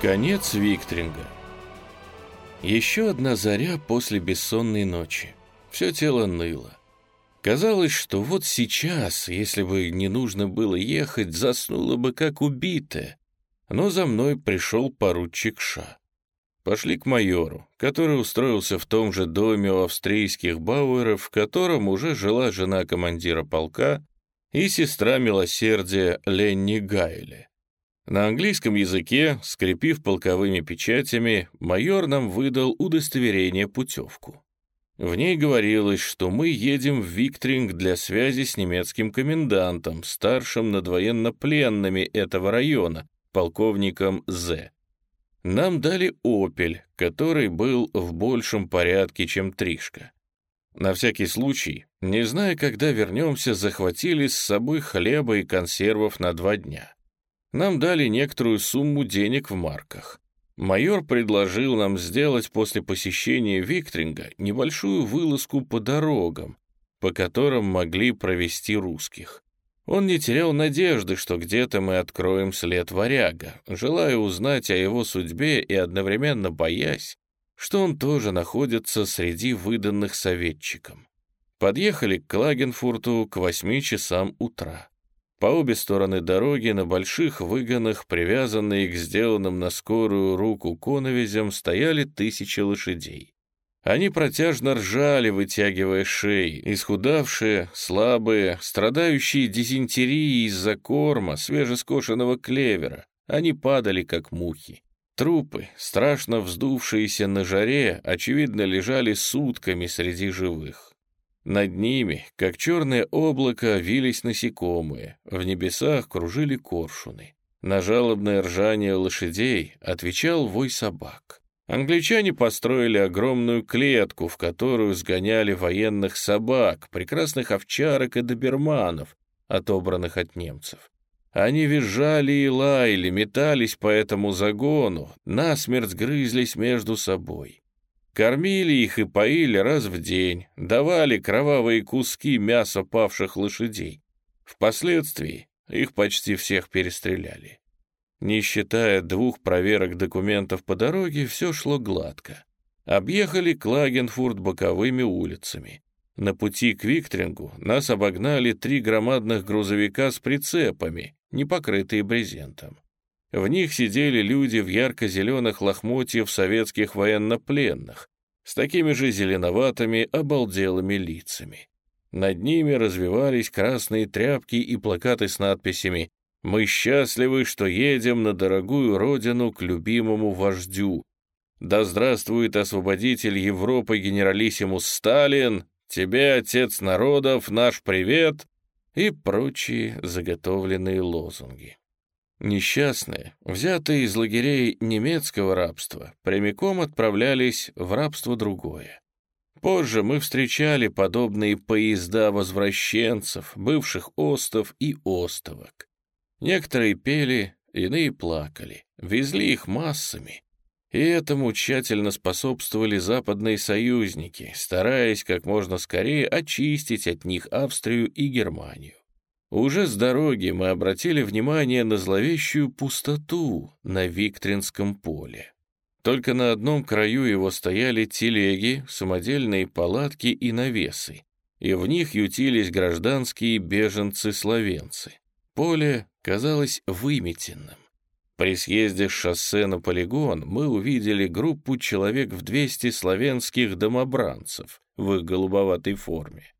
Конец Виктринга. Еще одна заря после бессонной ночи. Все тело ныло. Казалось, что вот сейчас, если бы не нужно было ехать, заснула бы как убитая. Но за мной пришел поручик Ша. Пошли к майору, который устроился в том же доме у австрийских бауэров, в котором уже жила жена командира полка и сестра милосердия Ленни Гайле. На английском языке, скрепив полковыми печатями, майор нам выдал удостоверение путевку. В ней говорилось, что мы едем в Виктринг для связи с немецким комендантом, старшим над военнопленными этого района, полковником З. Нам дали «Опель», который был в большем порядке, чем «Тришка». На всякий случай, не зная, когда вернемся, захватили с собой хлеба и консервов на два дня нам дали некоторую сумму денег в марках. Майор предложил нам сделать после посещения Виктринга небольшую вылазку по дорогам, по которым могли провести русских. Он не терял надежды, что где-то мы откроем след варяга, желая узнать о его судьбе и одновременно боясь, что он тоже находится среди выданных советчикам. Подъехали к Клагенфурту к восьми часам утра. По обе стороны дороги на больших выгонах, привязанные к сделанным на скорую руку коновизям, стояли тысячи лошадей. Они протяжно ржали, вытягивая шеи, исхудавшие, слабые, страдающие дизентерией из-за корма, свежескошенного клевера. Они падали, как мухи. Трупы, страшно вздувшиеся на жаре, очевидно, лежали сутками среди живых. Над ними, как черное облако, вились насекомые, в небесах кружили коршуны. На жалобное ржание лошадей отвечал вой собак. Англичане построили огромную клетку, в которую сгоняли военных собак, прекрасных овчарок и доберманов, отобранных от немцев. Они визжали и лаяли, метались по этому загону, насмерть грызлись между собой. Кормили их и поили раз в день, давали кровавые куски мяса павших лошадей. Впоследствии их почти всех перестреляли. Не считая двух проверок документов по дороге, все шло гладко. Объехали Клагенфурт боковыми улицами. На пути к Виктрингу нас обогнали три громадных грузовика с прицепами, не покрытые брезентом. В них сидели люди в ярко-зеленых лохмотьев советских военнопленных, с такими же зеленоватыми, обалделыми лицами. Над ними развивались красные тряпки и плакаты с надписями «Мы счастливы, что едем на дорогую родину к любимому вождю. Да здравствует освободитель Европы генералиссимус Сталин! Тебе, отец народов, наш привет!» и прочие заготовленные лозунги. Несчастные, взятые из лагерей немецкого рабства, прямиком отправлялись в рабство другое. Позже мы встречали подобные поезда возвращенцев, бывших остов и остовок. Некоторые пели, иные плакали, везли их массами. И этому тщательно способствовали западные союзники, стараясь как можно скорее очистить от них Австрию и Германию. Уже с дороги мы обратили внимание на зловещую пустоту на Виктринском поле. Только на одном краю его стояли телеги, самодельные палатки и навесы, и в них ютились гражданские беженцы-словенцы. Поле казалось выметенным. При съезде с шоссе на полигон мы увидели группу человек в 200 славянских домобранцев в их голубоватой форме.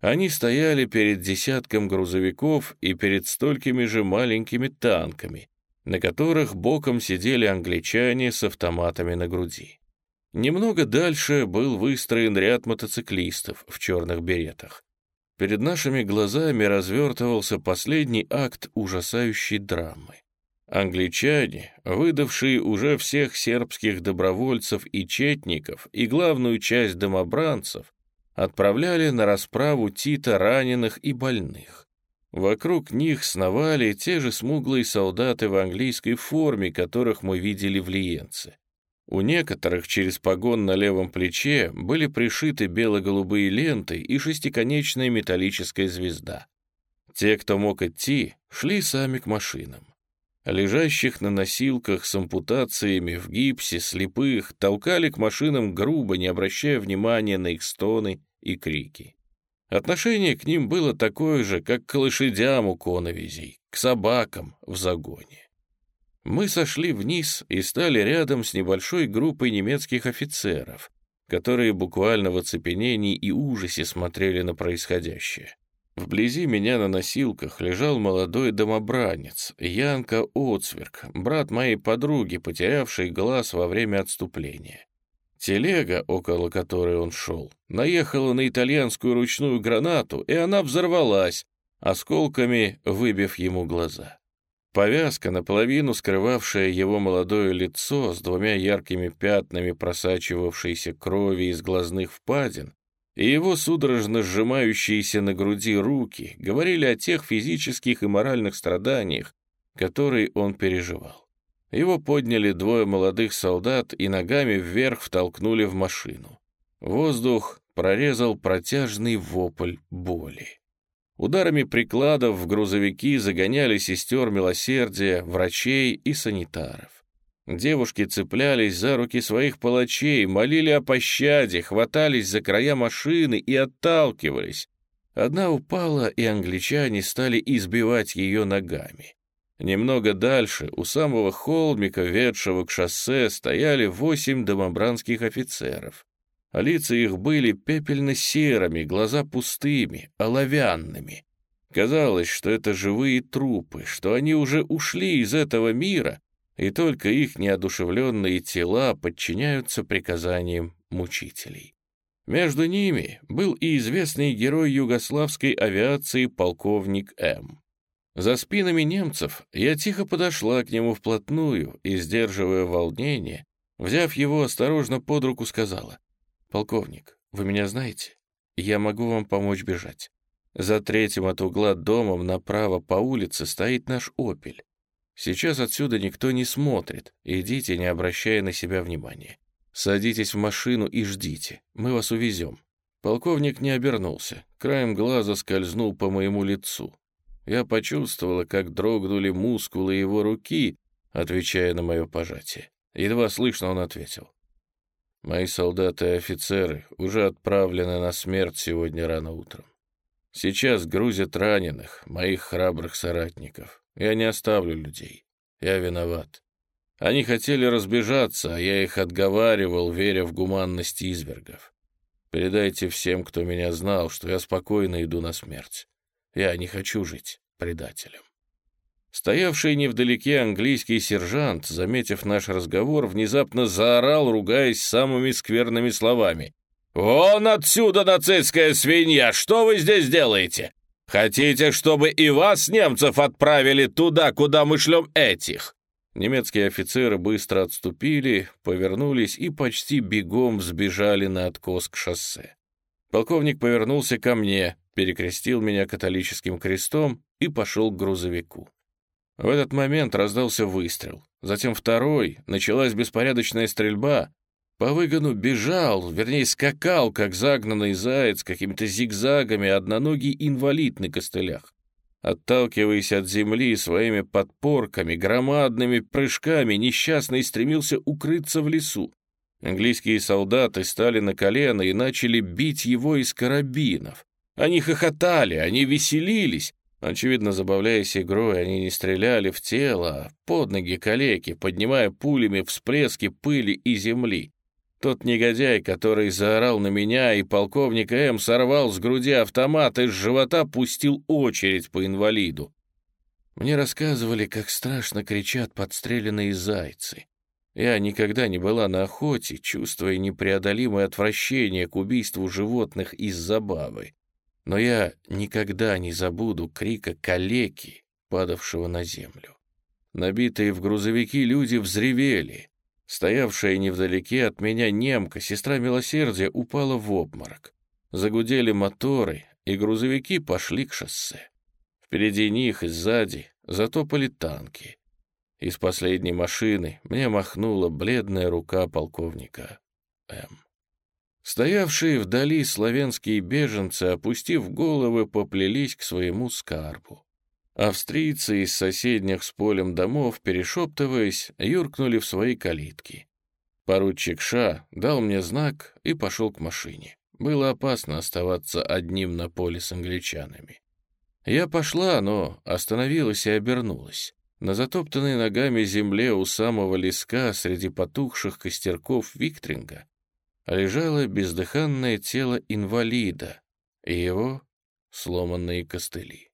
Они стояли перед десятком грузовиков и перед столькими же маленькими танками, на которых боком сидели англичане с автоматами на груди. Немного дальше был выстроен ряд мотоциклистов в черных беретах. Перед нашими глазами развертывался последний акт ужасающей драмы. Англичане, выдавшие уже всех сербских добровольцев и четников и главную часть домобранцев, отправляли на расправу Тита раненых и больных. Вокруг них сновали те же смуглые солдаты в английской форме, которых мы видели в Лиенце. У некоторых через погон на левом плече были пришиты бело-голубые ленты и шестиконечная металлическая звезда. Те, кто мог идти, шли сами к машинам. Лежащих на носилках с ампутациями в гипсе, слепых, толкали к машинам грубо, не обращая внимания на их стоны и крики. Отношение к ним было такое же, как к лошадям у коновизей, к собакам в загоне. Мы сошли вниз и стали рядом с небольшой группой немецких офицеров, которые буквально в оцепенении и ужасе смотрели на происходящее. Вблизи меня на носилках лежал молодой домобранец, Янка Оцверк, брат моей подруги, потерявший глаз во время отступления. Телега, около которой он шел, наехала на итальянскую ручную гранату, и она взорвалась, осколками выбив ему глаза. Повязка, наполовину скрывавшая его молодое лицо с двумя яркими пятнами просачивавшейся крови из глазных впадин, и его судорожно сжимающиеся на груди руки говорили о тех физических и моральных страданиях, которые он переживал. Его подняли двое молодых солдат и ногами вверх втолкнули в машину. Воздух прорезал протяжный вопль боли. Ударами прикладов в грузовики загоняли сестер милосердия, врачей и санитаров. Девушки цеплялись за руки своих палачей, молили о пощаде, хватались за края машины и отталкивались. Одна упала, и англичане стали избивать ее ногами. Немного дальше, у самого холмика, ведшего к шоссе, стояли восемь домобранских офицеров. Лица их были пепельно-серыми, глаза пустыми, оловянными. Казалось, что это живые трупы, что они уже ушли из этого мира, и только их неодушевленные тела подчиняются приказаниям мучителей. Между ними был и известный герой югославской авиации полковник М. За спинами немцев я тихо подошла к нему вплотную и, сдерживая волнение, взяв его осторожно под руку, сказала, «Полковник, вы меня знаете? Я могу вам помочь бежать. За третьим от угла домом направо по улице стоит наш «Опель». Сейчас отсюда никто не смотрит. Идите, не обращая на себя внимания. Садитесь в машину и ждите. Мы вас увезем». Полковник не обернулся. Краем глаза скользнул по моему лицу. Я почувствовала, как дрогнули мускулы его руки, отвечая на мое пожатие. Едва слышно он ответил. «Мои солдаты и офицеры уже отправлены на смерть сегодня рано утром. Сейчас грузят раненых, моих храбрых соратников. Я не оставлю людей. Я виноват. Они хотели разбежаться, а я их отговаривал, веря в гуманность извергов. Передайте всем, кто меня знал, что я спокойно иду на смерть. Я не хочу жить предателем. Стоявший невдалеке английский сержант, заметив наш разговор, внезапно заорал, ругаясь самыми скверными словами. «Вон отсюда, нацистская свинья! Что вы здесь делаете? Хотите, чтобы и вас, немцев, отправили туда, куда мы шлем этих?» Немецкие офицеры быстро отступили, повернулись и почти бегом сбежали на откос к шоссе. Полковник повернулся ко мне, перекрестил меня католическим крестом и пошел к грузовику. В этот момент раздался выстрел. Затем второй, началась беспорядочная стрельба. По выгону бежал, вернее, скакал, как загнанный заяц, какими-то зигзагами, одноногий инвалид на костылях. Отталкиваясь от земли своими подпорками, громадными прыжками, несчастный стремился укрыться в лесу. Английские солдаты стали на колено и начали бить его из карабинов. Они хохотали, они веселились. Очевидно, забавляясь игрой, они не стреляли в тело, а под ноги калеки, поднимая пулями всплески пыли и земли. Тот негодяй, который заорал на меня, и полковник М. сорвал с груди автомат и с живота пустил очередь по инвалиду. Мне рассказывали, как страшно кричат подстреленные зайцы. Я никогда не была на охоте, чувствуя непреодолимое отвращение к убийству животных из забавы. Но я никогда не забуду крика калеки, падавшего на землю. Набитые в грузовики люди взревели. Стоявшая невдалеке от меня немка, сестра милосердия, упала в обморок. Загудели моторы, и грузовики пошли к шоссе. Впереди них и сзади затопали танки. Из последней машины мне махнула бледная рука полковника М. Стоявшие вдали славянские беженцы, опустив головы, поплелись к своему скарбу. Австрийцы из соседних с полем домов, перешептываясь, юркнули в свои калитки. Поручик Ша дал мне знак и пошел к машине. Было опасно оставаться одним на поле с англичанами. Я пошла, но остановилась и обернулась. На затоптанной ногами земле у самого леска среди потухших костерков Виктринга лежало бездыханное тело инвалида и его сломанные костыли.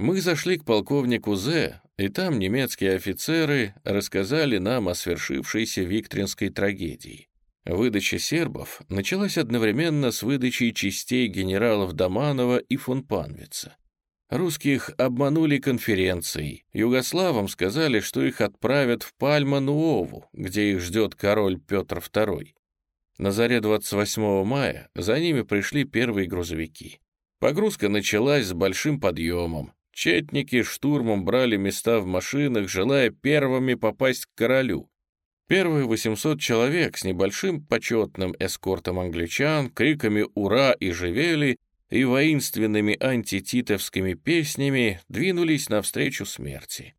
Мы зашли к полковнику З, и там немецкие офицеры рассказали нам о свершившейся виктринской трагедии. Выдача сербов началась одновременно с выдачей частей генералов Доманова и фон Панвица. Русских обманули конференцией. Югославам сказали, что их отправят в Пальма-Нуову, где их ждет король Петр II. На заре 28 мая за ними пришли первые грузовики. Погрузка началась с большим подъемом. Четники штурмом брали места в машинах, желая первыми попасть к королю. Первые 800 человек с небольшим почетным эскортом англичан, криками «Ура!» и «Живели!» и воинственными антититовскими песнями двинулись навстречу смерти.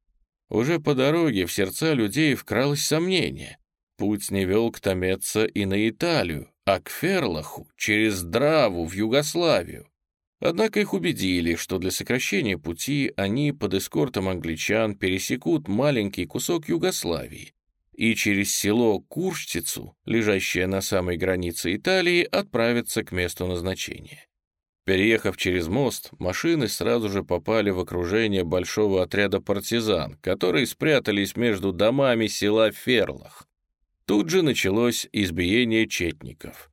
Уже по дороге в сердца людей вкралось сомнение. Путь не вел к Томеца и на Италию, а к Ферлаху, через Драву в Югославию. Однако их убедили, что для сокращения пути они под эскортом англичан пересекут маленький кусок Югославии и через село Курштицу, лежащее на самой границе Италии, отправятся к месту назначения. Переехав через мост, машины сразу же попали в окружение большого отряда партизан, которые спрятались между домами села Ферлах. Тут же началось избиение четников.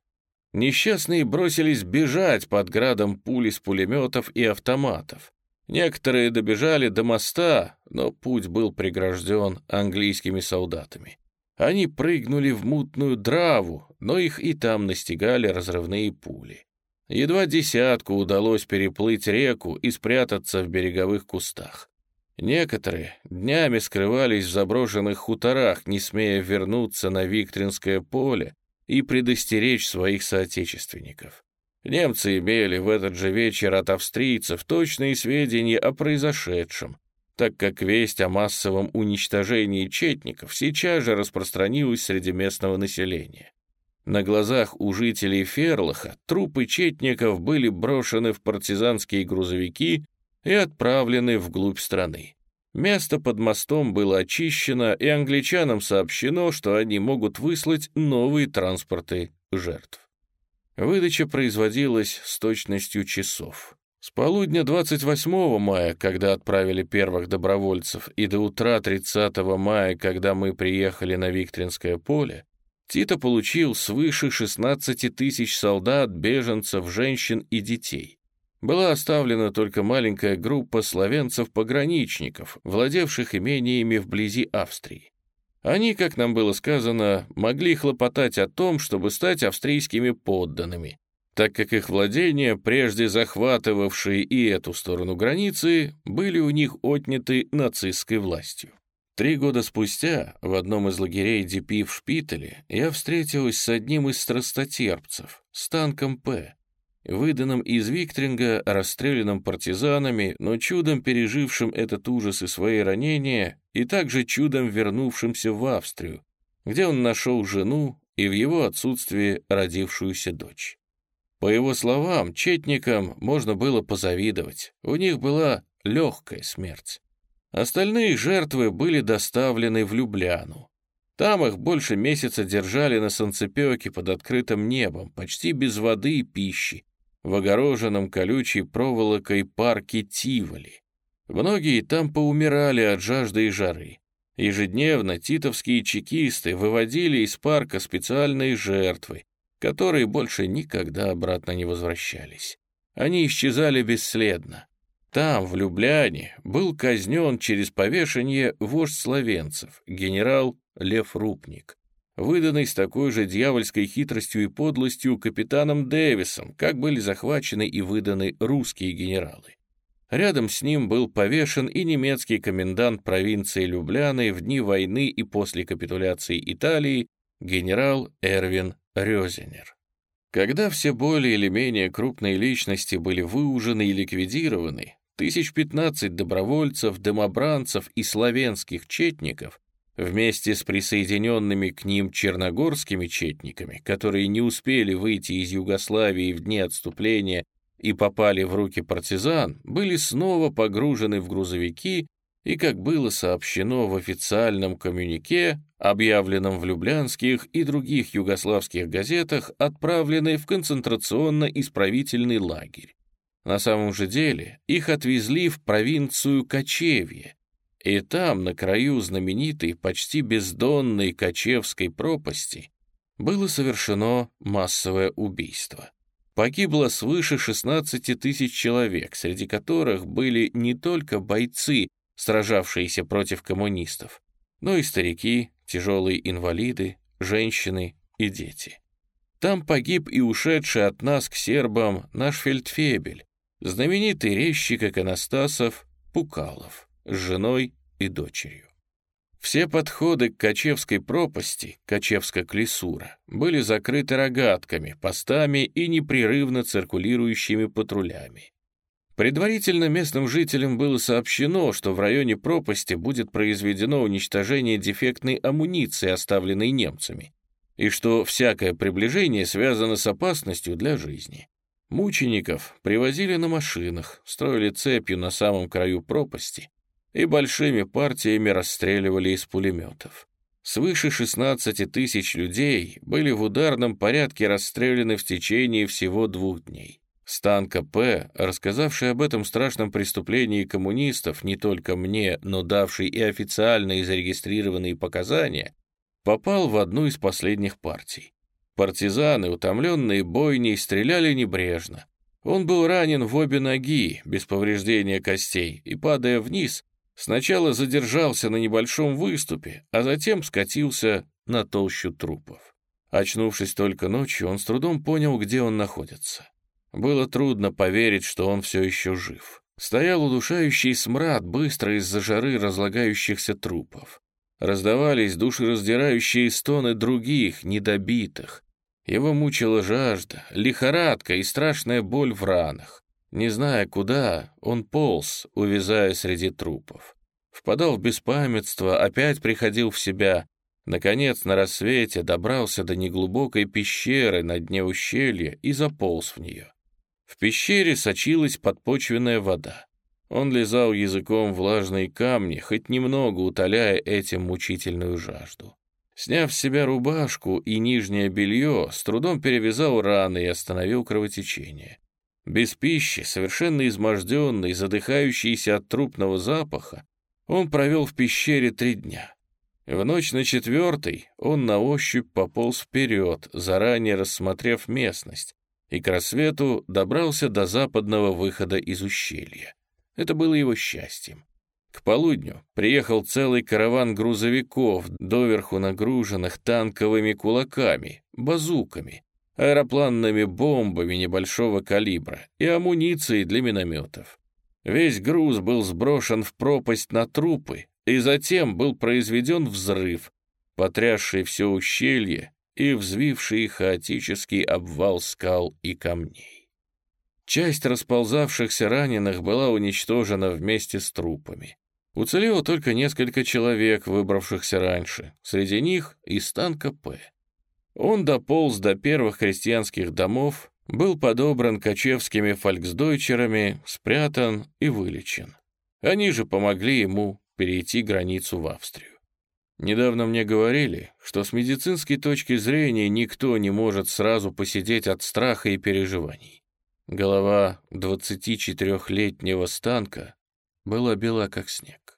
Несчастные бросились бежать под градом пуль из пулеметов и автоматов. Некоторые добежали до моста, но путь был прегражден английскими солдатами. Они прыгнули в мутную драву, но их и там настигали разрывные пули. Едва десятку удалось переплыть реку и спрятаться в береговых кустах. Некоторые днями скрывались в заброшенных хуторах, не смея вернуться на Виктринское поле и предостеречь своих соотечественников. Немцы имели в этот же вечер от австрийцев точные сведения о произошедшем, так как весть о массовом уничтожении четников сейчас же распространилась среди местного населения. На глазах у жителей Ферлаха трупы четников были брошены в партизанские грузовики и отправлены вглубь страны. Место под мостом было очищено, и англичанам сообщено, что они могут выслать новые транспорты жертв. Выдача производилась с точностью часов. С полудня 28 мая, когда отправили первых добровольцев, и до утра 30 мая, когда мы приехали на Виктринское поле, Тито получил свыше 16 тысяч солдат, беженцев, женщин и детей. Была оставлена только маленькая группа словенцев-пограничников, владевших имениями вблизи Австрии. Они, как нам было сказано, могли хлопотать о том, чтобы стать австрийскими подданными, так как их владения, прежде захватывавшие и эту сторону границы, были у них отняты нацистской властью. Три года спустя в одном из лагерей ДП в Шпитале я встретилась с одним из страстотерпцев, с танком «П», выданным из Виктринга, расстрелянным партизанами, но чудом пережившим этот ужас и свои ранения, и также чудом вернувшимся в Австрию, где он нашел жену и в его отсутствии родившуюся дочь. По его словам, четникам можно было позавидовать, у них была легкая смерть. Остальные жертвы были доставлены в Любляну. Там их больше месяца держали на санцепёке под открытым небом, почти без воды и пищи, в огороженном колючей проволокой парке Тиволи. Многие там поумирали от жажды и жары. Ежедневно титовские чекисты выводили из парка специальные жертвы, которые больше никогда обратно не возвращались. Они исчезали бесследно. Там, в Любляне, был казнен через повешение вождь словенцев, генерал Лев Рупник, выданный с такой же дьявольской хитростью и подлостью капитаном Дэвисом, как были захвачены и выданы русские генералы. Рядом с ним был повешен и немецкий комендант провинции Любляны в дни войны и после капитуляции Италии генерал Эрвин Рёзенер. Когда все более или менее крупные личности были выужены и ликвидированы, тысяч пятнадцать добровольцев, домобранцев и славянских четников вместе с присоединенными к ним черногорскими четниками, которые не успели выйти из Югославии в дни отступления и попали в руки партизан, были снова погружены в грузовики и, как было сообщено в официальном коммюнике, объявленном в люблянских и других югославских газетах, отправлены в концентрационно-исправительный лагерь. На самом же деле их отвезли в провинцию Кочевье, и там, на краю знаменитой, почти бездонной Кочевской пропасти, было совершено массовое убийство. Погибло свыше 16 тысяч человек, среди которых были не только бойцы, сражавшиеся против коммунистов, но и старики, тяжелые инвалиды, женщины и дети. Там погиб и ушедший от нас к сербам наш фельдфебель, знаменитый резчик иконостасов Пукалов с женой и дочерью. Все подходы к Качевской пропасти, Качевска-Клесура, были закрыты рогатками, постами и непрерывно циркулирующими патрулями. Предварительно местным жителям было сообщено, что в районе пропасти будет произведено уничтожение дефектной амуниции, оставленной немцами, и что всякое приближение связано с опасностью для жизни. Мучеников привозили на машинах, строили цепью на самом краю пропасти и большими партиями расстреливали из пулеметов. Свыше 16 тысяч людей были в ударном порядке расстреляны в течение всего двух дней. Станка П, рассказавший об этом страшном преступлении коммунистов не только мне, но давший и официально и зарегистрированные показания, попал в одну из последних партий. Партизаны, утомленные бойней, стреляли небрежно. Он был ранен в обе ноги, без повреждения костей, и, падая вниз, сначала задержался на небольшом выступе, а затем скатился на толщу трупов. Очнувшись только ночью, он с трудом понял, где он находится. Было трудно поверить, что он все еще жив. Стоял удушающий смрад быстро из-за жары разлагающихся трупов. Раздавались душераздирающие стоны других, недобитых. Его мучила жажда, лихорадка и страшная боль в ранах. Не зная куда, он полз, увязая среди трупов. Впадал в беспамятство, опять приходил в себя. Наконец, на рассвете добрался до неглубокой пещеры на дне ущелья и заполз в нее. В пещере сочилась подпочвенная вода. Он лизал языком влажные камни, хоть немного утоляя этим мучительную жажду. Сняв с себя рубашку и нижнее белье, с трудом перевязал раны и остановил кровотечение. Без пищи, совершенно изможденный, задыхающийся от трупного запаха, он провел в пещере три дня. В ночь на четвертый он на ощупь пополз вперед, заранее рассмотрев местность, и к рассвету добрался до западного выхода из ущелья. Это было его счастьем. К полудню приехал целый караван грузовиков, доверху нагруженных танковыми кулаками, базуками, аэропланными бомбами небольшого калибра и амуницией для минометов. Весь груз был сброшен в пропасть на трупы, и затем был произведен взрыв, потрясший все ущелье и взвивший хаотический обвал скал и камней. Часть расползавшихся раненых была уничтожена вместе с трупами. Уцелело только несколько человек, выбравшихся раньше, среди них и станка П. Он дополз до первых крестьянских домов, был подобран кочевскими фольксдойчерами, спрятан и вылечен. Они же помогли ему перейти границу в Австрию. Недавно мне говорили, что с медицинской точки зрения никто не может сразу посидеть от страха и переживаний. Голова 24-летнего станка была бела как снег.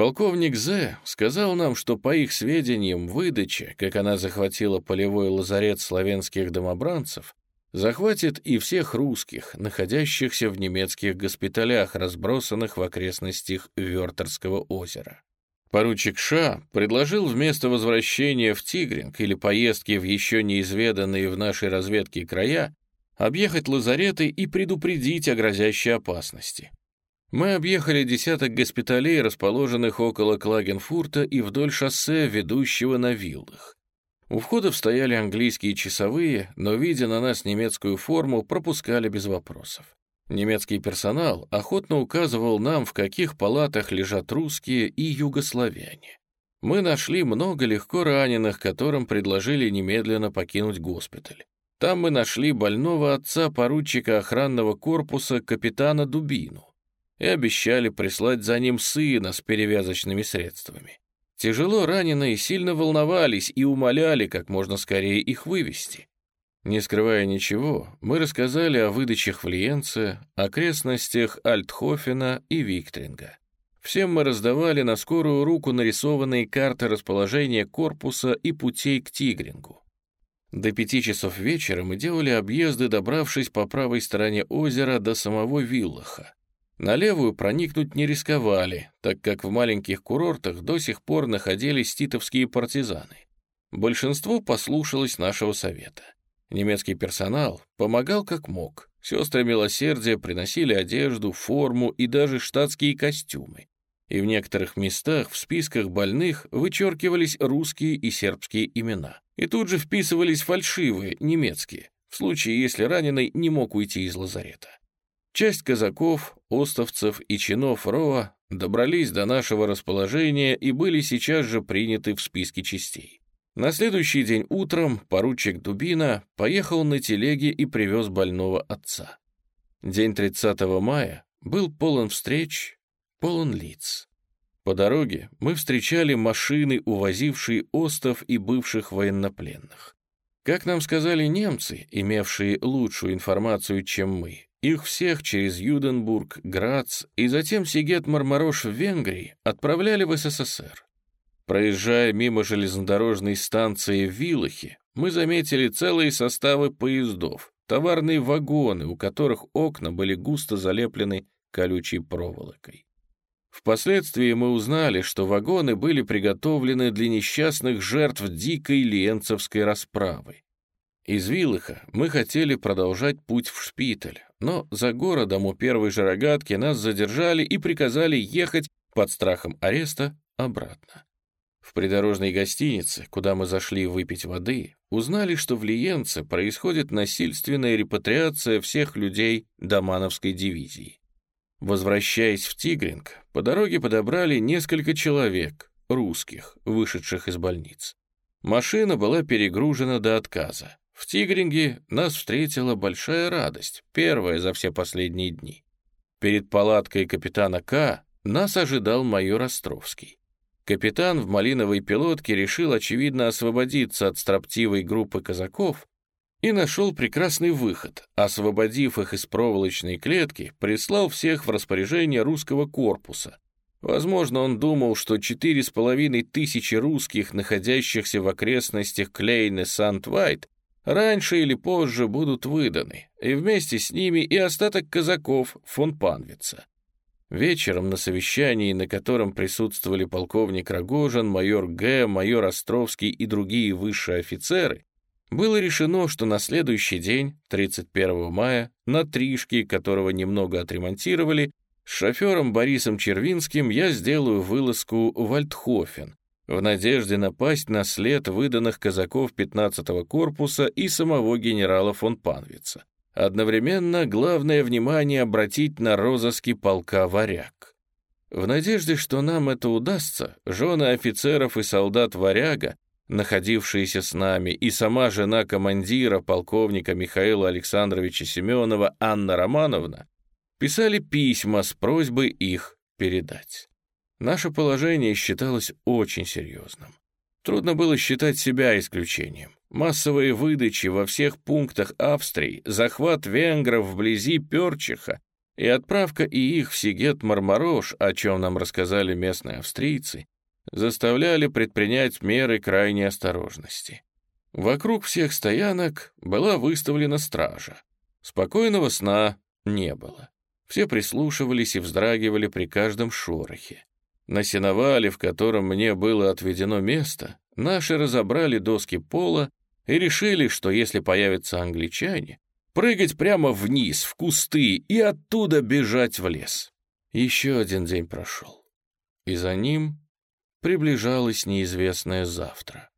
Полковник З. сказал нам, что, по их сведениям, выдача, как она захватила полевой лазарет славянских домобранцев, захватит и всех русских, находящихся в немецких госпиталях, разбросанных в окрестностях Вертерского озера. Поручик Ша предложил вместо возвращения в Тигринг или поездки в еще неизведанные в нашей разведке края объехать лазареты и предупредить о грозящей опасности. Мы объехали десяток госпиталей, расположенных около Клагенфурта и вдоль шоссе, ведущего на виллах. У входов стояли английские часовые, но, видя на нас немецкую форму, пропускали без вопросов. Немецкий персонал охотно указывал нам, в каких палатах лежат русские и югославяне. Мы нашли много легко раненых, которым предложили немедленно покинуть госпиталь. Там мы нашли больного отца поручика охранного корпуса капитана Дубину и обещали прислать за ним сына с перевязочными средствами. Тяжело раненые сильно волновались и умоляли как можно скорее их вывести. Не скрывая ничего, мы рассказали о выдачах в Лиенце, окрестностях Альтхофена и Виктринга. Всем мы раздавали на скорую руку нарисованные карты расположения корпуса и путей к Тигрингу. До пяти часов вечера мы делали объезды, добравшись по правой стороне озера до самого Виллаха. На левую проникнуть не рисковали, так как в маленьких курортах до сих пор находились титовские партизаны. Большинство послушалось нашего совета. Немецкий персонал помогал как мог. Сестры милосердия приносили одежду, форму и даже штатские костюмы. И в некоторых местах в списках больных вычеркивались русские и сербские имена. И тут же вписывались фальшивые, немецкие, в случае, если раненый не мог уйти из лазарета. Часть казаков, остовцев и чинов РОА добрались до нашего расположения и были сейчас же приняты в списки частей. На следующий день утром поручик Дубина поехал на телеге и привез больного отца. День 30 мая был полон встреч, полон лиц. По дороге мы встречали машины, увозившие остов и бывших военнопленных. Как нам сказали немцы, имевшие лучшую информацию, чем мы, их всех через Юденбург, Грац и затем Сигет-Мармарош в Венгрии отправляли в СССР. Проезжая мимо железнодорожной станции в Вилахе, мы заметили целые составы поездов, товарные вагоны, у которых окна были густо залеплены колючей проволокой. Впоследствии мы узнали, что вагоны были приготовлены для несчастных жертв дикой ленцевской расправы. Из Вилыха мы хотели продолжать путь в Шпиталь, но за городом у первой же рогатки нас задержали и приказали ехать под страхом ареста обратно. В придорожной гостинице, куда мы зашли выпить воды, узнали, что в Лиенце происходит насильственная репатриация всех людей Домановской дивизии. Возвращаясь в Тигринг, по дороге подобрали несколько человек, русских, вышедших из больниц. Машина была перегружена до отказа. В Тигринге нас встретила большая радость, первая за все последние дни. Перед палаткой капитана К. нас ожидал майор Островский. Капитан в малиновой пилотке решил, очевидно, освободиться от строптивой группы казаков и нашел прекрасный выход. Освободив их из проволочной клетки, прислал всех в распоряжение русского корпуса. Возможно, он думал, что четыре с половиной тысячи русских, находящихся в окрестностях Клейна Сант-Вайт, раньше или позже будут выданы, и вместе с ними и остаток казаков фон Панвица. Вечером на совещании, на котором присутствовали полковник Рогожин, майор Г., майор Островский и другие высшие офицеры, было решено, что на следующий день, 31 мая, на Тришке, которого немного отремонтировали, с шофером Борисом Червинским я сделаю вылазку в Альтхофен, в надежде напасть на след выданных казаков 15-го корпуса и самого генерала фон Панвица. Одновременно главное внимание обратить на розыски полка «Варяг». В надежде, что нам это удастся, жены офицеров и солдат «Варяга», находившиеся с нами, и сама жена командира, полковника Михаила Александровича Семенова, Анна Романовна, писали письма с просьбой их передать. Наше положение считалось очень серьезным. Трудно было считать себя исключением. Массовые выдачи во всех пунктах Австрии, захват венгров вблизи Перчиха и отправка и их в Сигет-Мармарош, о чем нам рассказали местные австрийцы, заставляли предпринять меры крайней осторожности. Вокруг всех стоянок была выставлена стража. Спокойного сна не было. Все прислушивались и вздрагивали при каждом шорохе. На сеновале, в котором мне было отведено место, наши разобрали доски пола и решили, что если появятся англичане, прыгать прямо вниз, в кусты, и оттуда бежать в лес. Еще один день прошел, и за ним приближалось неизвестное завтра.